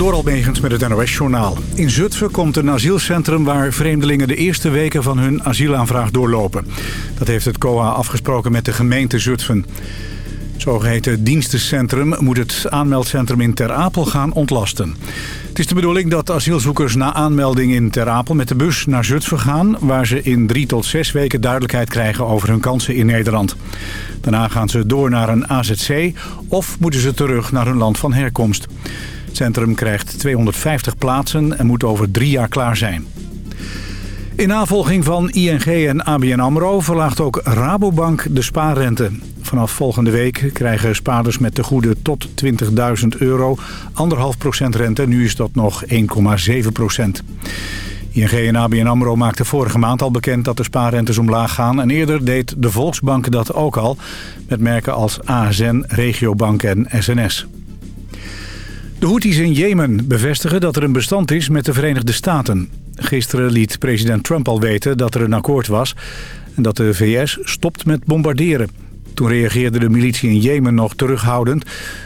Door Almegens met het NOS-journaal. In Zutphen komt een asielcentrum waar vreemdelingen de eerste weken van hun asielaanvraag doorlopen. Dat heeft het COA afgesproken met de gemeente Zutphen. Het zogeheten dienstencentrum moet het aanmeldcentrum in Ter Apel gaan ontlasten. Het is de bedoeling dat asielzoekers na aanmelding in Ter Apel met de bus naar Zutphen gaan... waar ze in drie tot zes weken duidelijkheid krijgen over hun kansen in Nederland. Daarna gaan ze door naar een AZC of moeten ze terug naar hun land van herkomst. Het centrum krijgt 250 plaatsen en moet over drie jaar klaar zijn. In navolging van ING en ABN AMRO verlaagt ook Rabobank de spaarrente. Vanaf volgende week krijgen spaarders met de goede tot 20.000 euro 1,5% rente. Nu is dat nog 1,7%. ING en ABN AMRO maakten vorige maand al bekend dat de spaarrentes omlaag gaan. En eerder deed de Volksbank dat ook al, met merken als ASN, Regiobank en SNS. De Houthis in Jemen bevestigen dat er een bestand is met de Verenigde Staten. Gisteren liet president Trump al weten dat er een akkoord was... en dat de VS stopt met bombarderen. Toen reageerde de militie in Jemen nog terughoudend.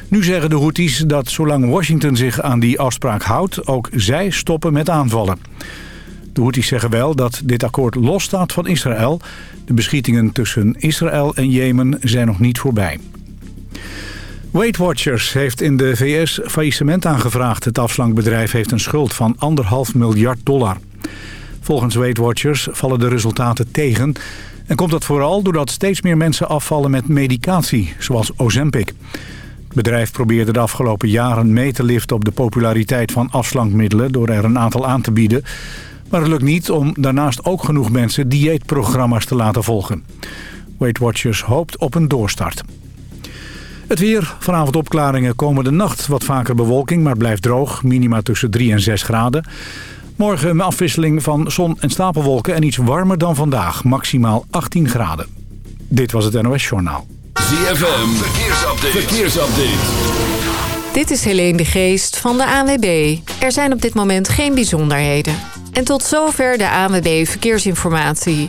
Nu zeggen de Houthis dat zolang Washington zich aan die afspraak houdt... ook zij stoppen met aanvallen. De Houthis zeggen wel dat dit akkoord losstaat van Israël. De beschietingen tussen Israël en Jemen zijn nog niet voorbij. Weight Watchers heeft in de VS faillissement aangevraagd. Het afslankbedrijf heeft een schuld van anderhalf miljard dollar. Volgens Weight Watchers vallen de resultaten tegen... en komt dat vooral doordat steeds meer mensen afvallen met medicatie, zoals Ozempic. Het bedrijf probeerde de afgelopen jaren mee te liften op de populariteit van afslankmiddelen... door er een aantal aan te bieden. Maar het lukt niet om daarnaast ook genoeg mensen dieetprogramma's te laten volgen. Weight Watchers hoopt op een doorstart. Het weer, vanavond opklaringen, komende nacht wat vaker bewolking, maar blijft droog. Minima tussen 3 en 6 graden. Morgen een afwisseling van zon en stapelwolken en iets warmer dan vandaag. Maximaal 18 graden. Dit was het NOS Journaal. ZFM, verkeersupdate. verkeersupdate. Dit is Helene de Geest van de ANWB. Er zijn op dit moment geen bijzonderheden. En tot zover de ANWB Verkeersinformatie.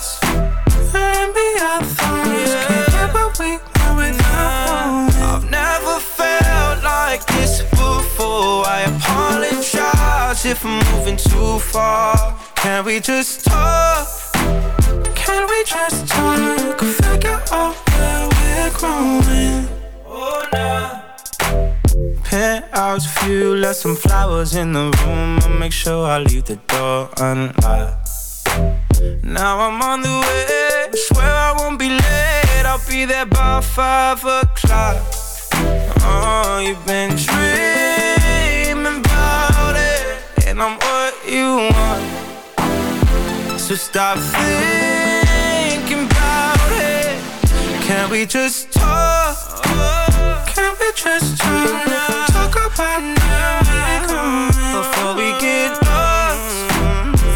Apologize if I'm moving too far. Can we just talk? Can we just talk? Figure out where we're growing. Oh, nah. Penthouse view, left some flowers in the room. I'll make sure I leave the door unlocked. Now I'm on the way. Swear I won't be late. I'll be there by five o'clock. Oh, you've been dreaming I'm what you want. So stop thinking about it. Can we just talk? Can we just talk? Talk about now before we get lost.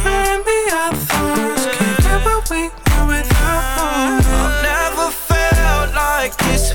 And be our thoughts. Can't get what we want without. I've never felt like this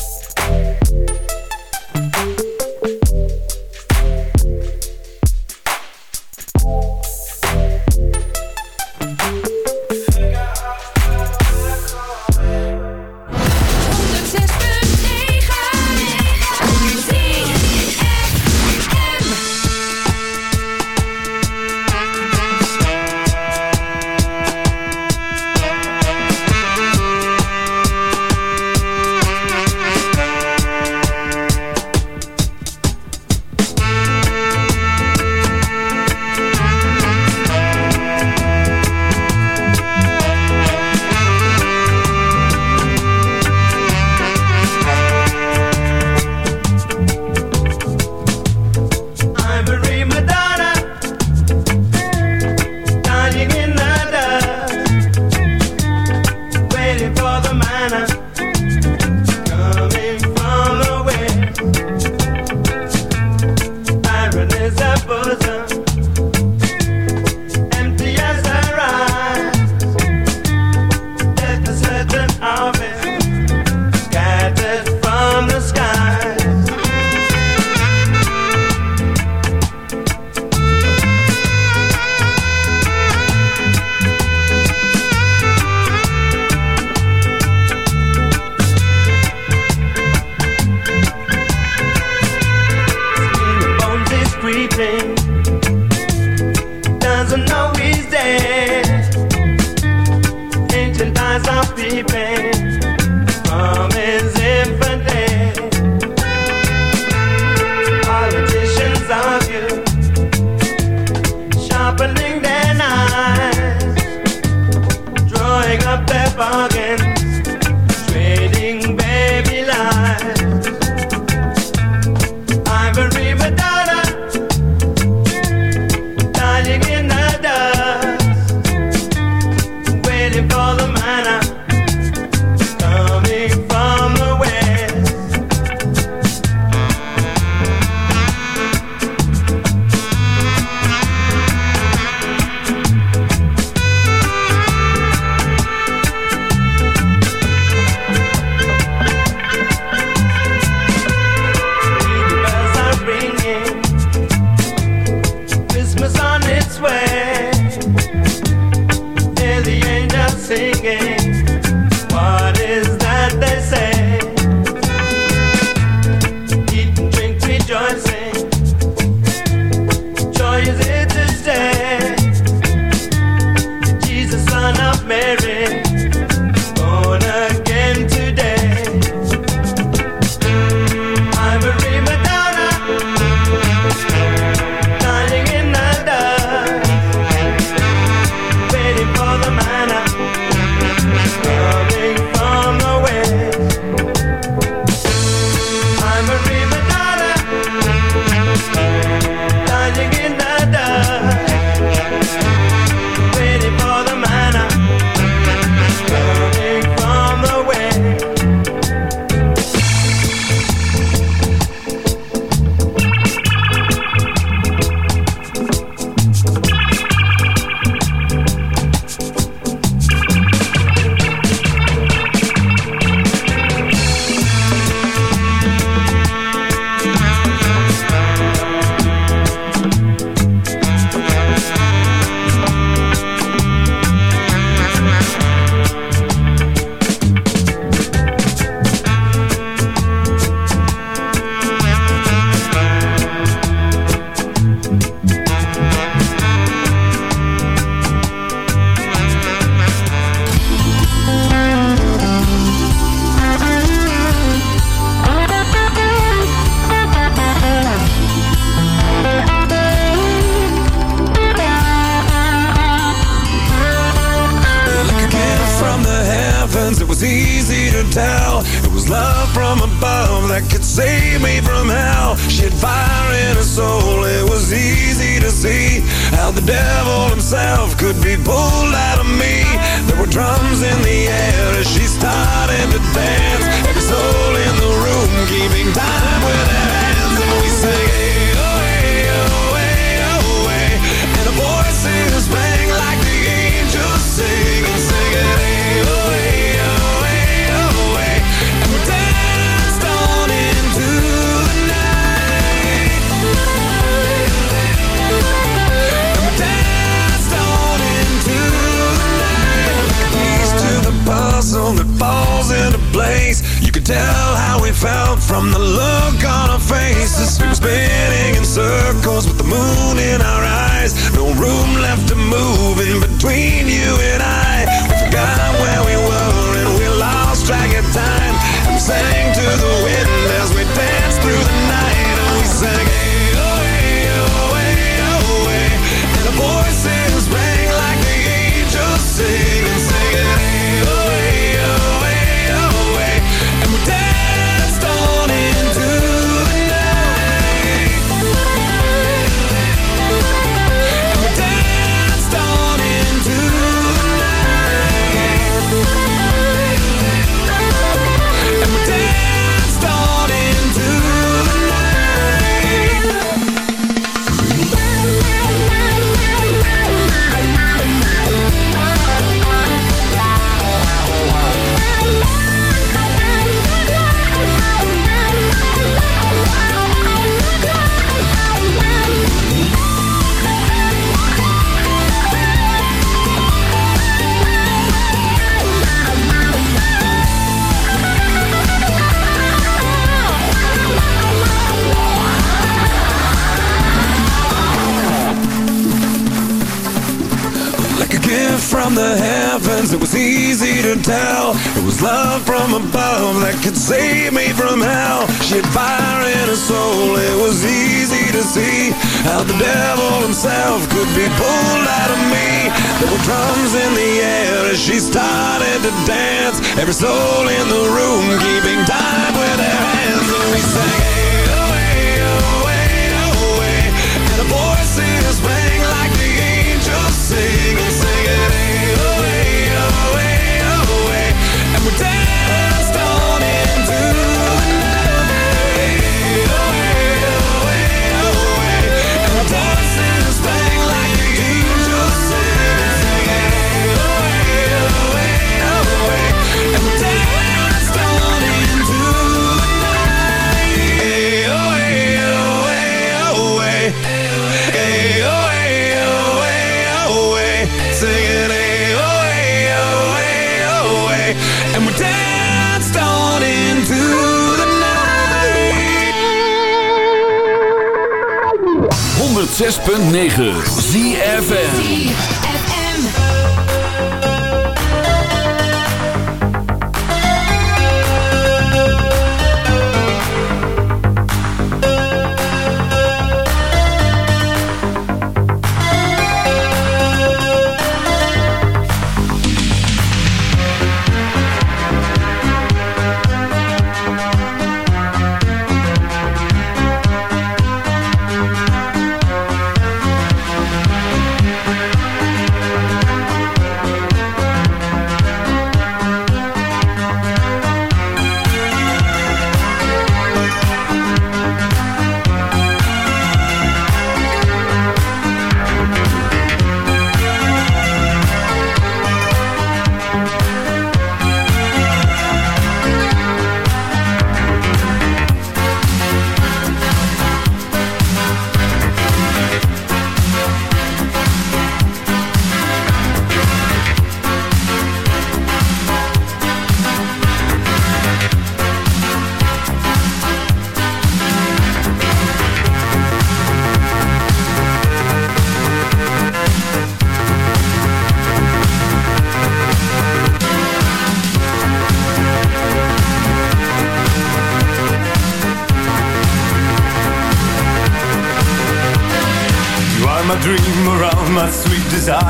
Dance. Every 106.9 ZFN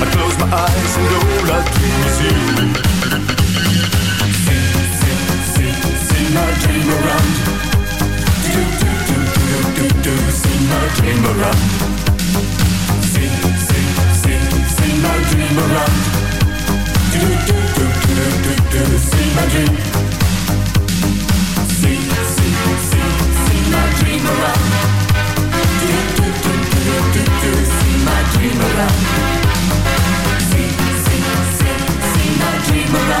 I close my eyes and all I dream is you. See, see, see, see my dream around. Do, do, do, do, do, do, see my dream around. See, see, see, see my dream around. Do, do, do, do, do, do, see my dream. See, see, see, see my dream around. Do, do, do, do, do, do, see my dream around. Do,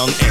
young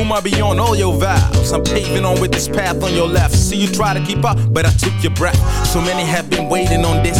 Whom I be on all your vows. I'm paving on with this path on your left. See you try to keep up, but I took your breath. So many have been waiting on this.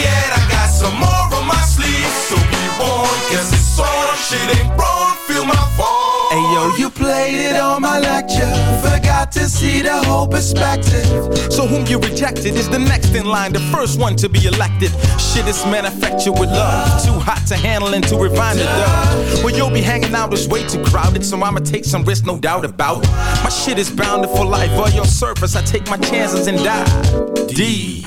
Yet, I got some more on my sleeve. So be warned, cause it's on, shit ain't wrong, feel my fall. Hey yo, you played it on my lecture. Forgot to see the whole perspective. So whom you rejected is the next in line, the first one to be elected. Shit is manufactured with love, too hot to handle and too refined to dub. Well, you'll be hanging out, it's way too crowded, so I'ma take some risks, no doubt about it. My shit is bounded for life, on your surface, I take my chances and die. D.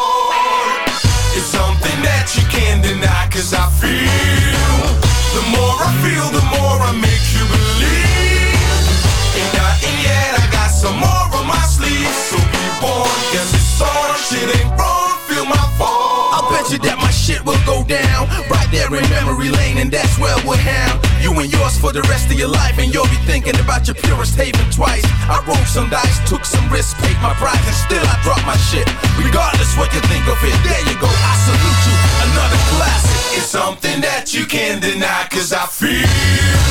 It's something that you can't deny, cause I feel. The more I feel, the more I make you believe. Ain't nothing yet, I got some more on my sleeve. So be warned, cause it's on, shit ain't wrong, feel my fall. Bet you that my shit will go down right there in memory lane, and that's where we'll have you and yours for the rest of your life. And you'll be thinking about your purest haven twice. I rolled some dice, took some risks, paid my price, and still I dropped my shit. Regardless what you think of it, there you go. I salute you, another classic. It's something that you can't deny, cause I feel.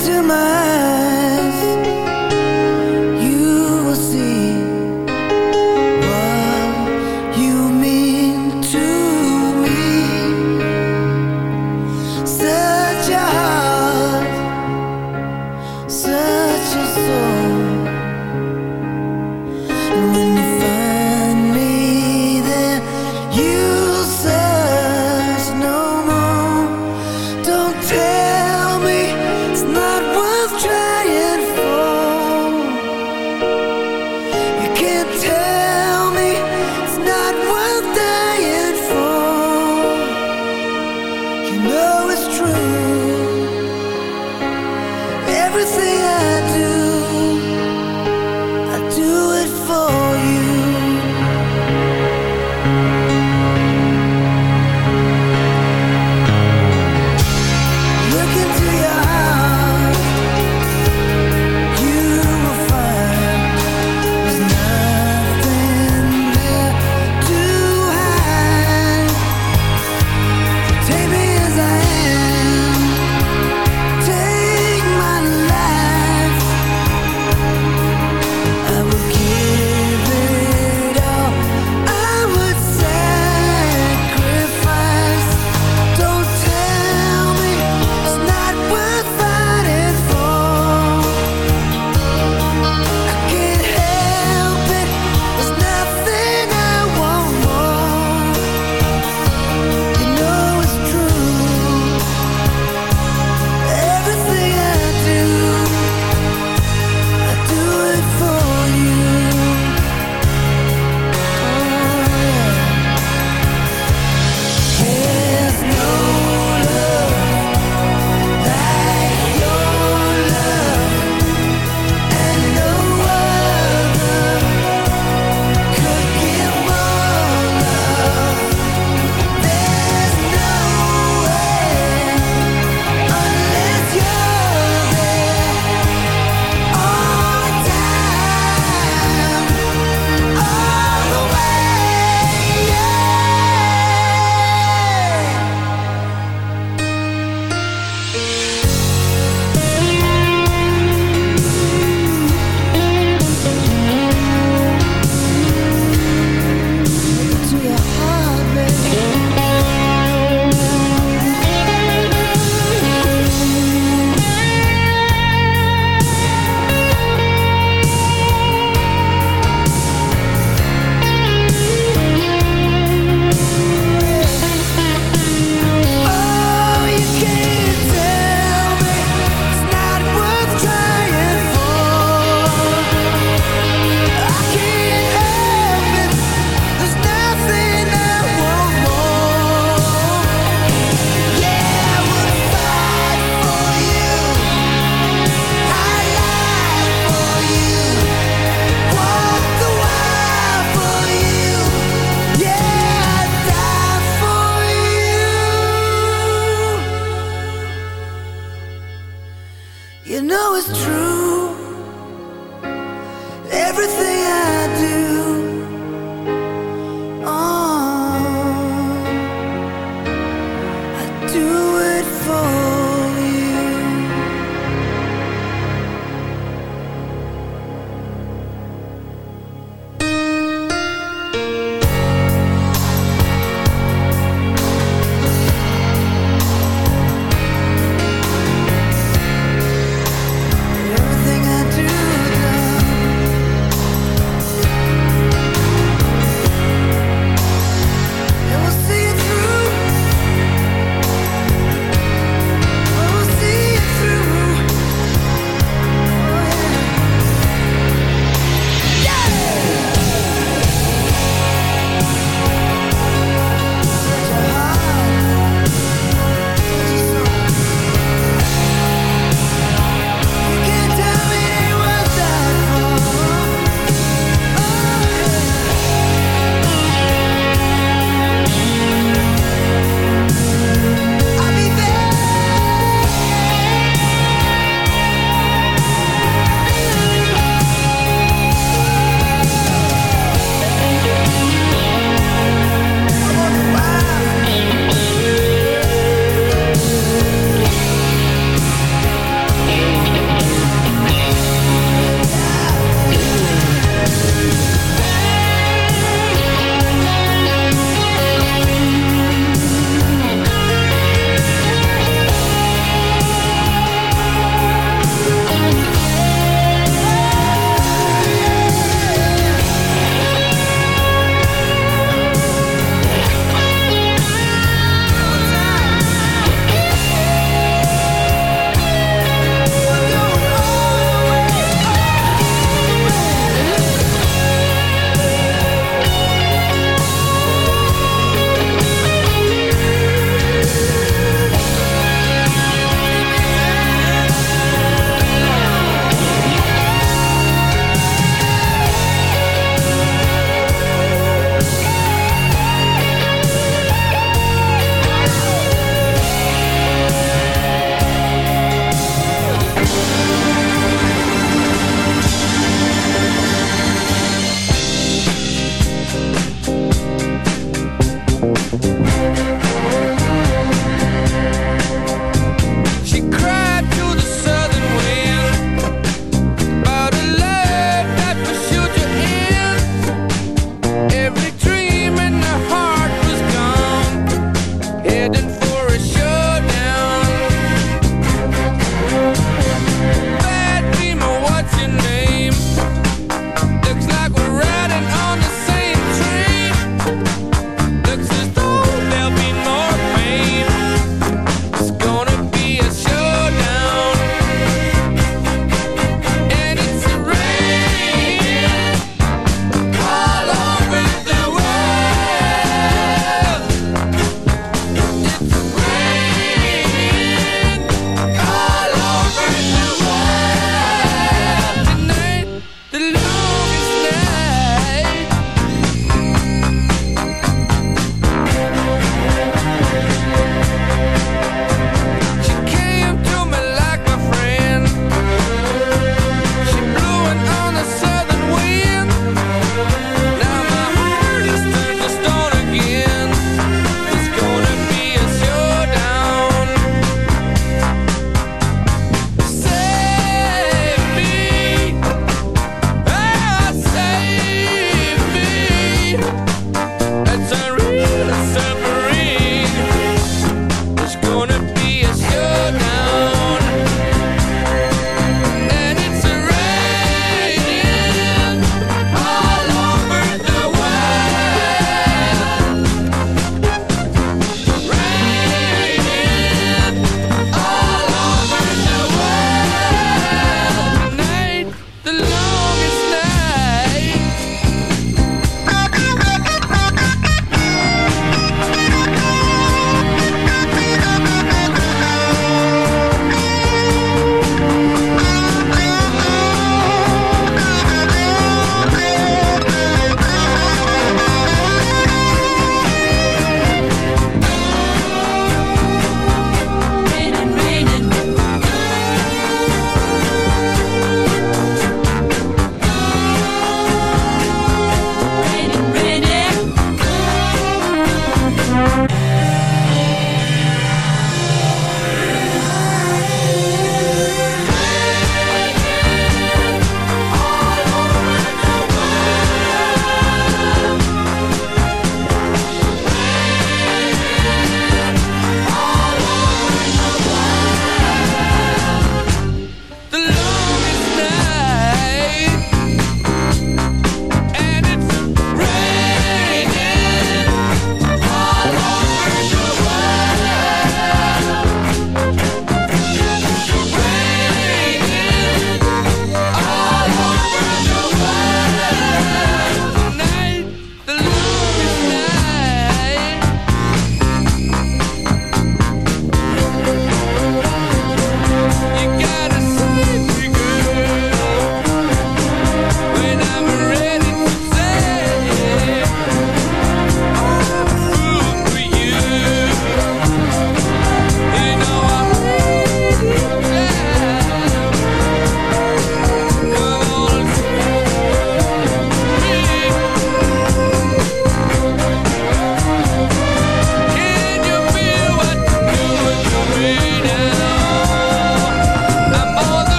To my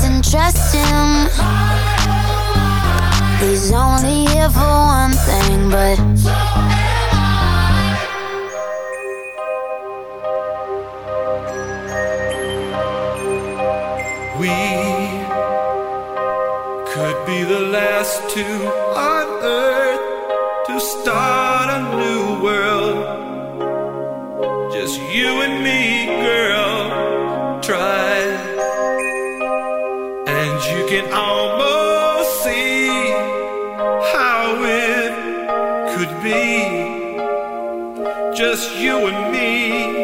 Doesn't trust him. He's only here for one thing, but. We could be the last two on earth to start a new world. Just you and me, girl. Try, Just you and me.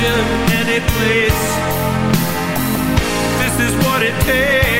Imagine any place. This is what it takes.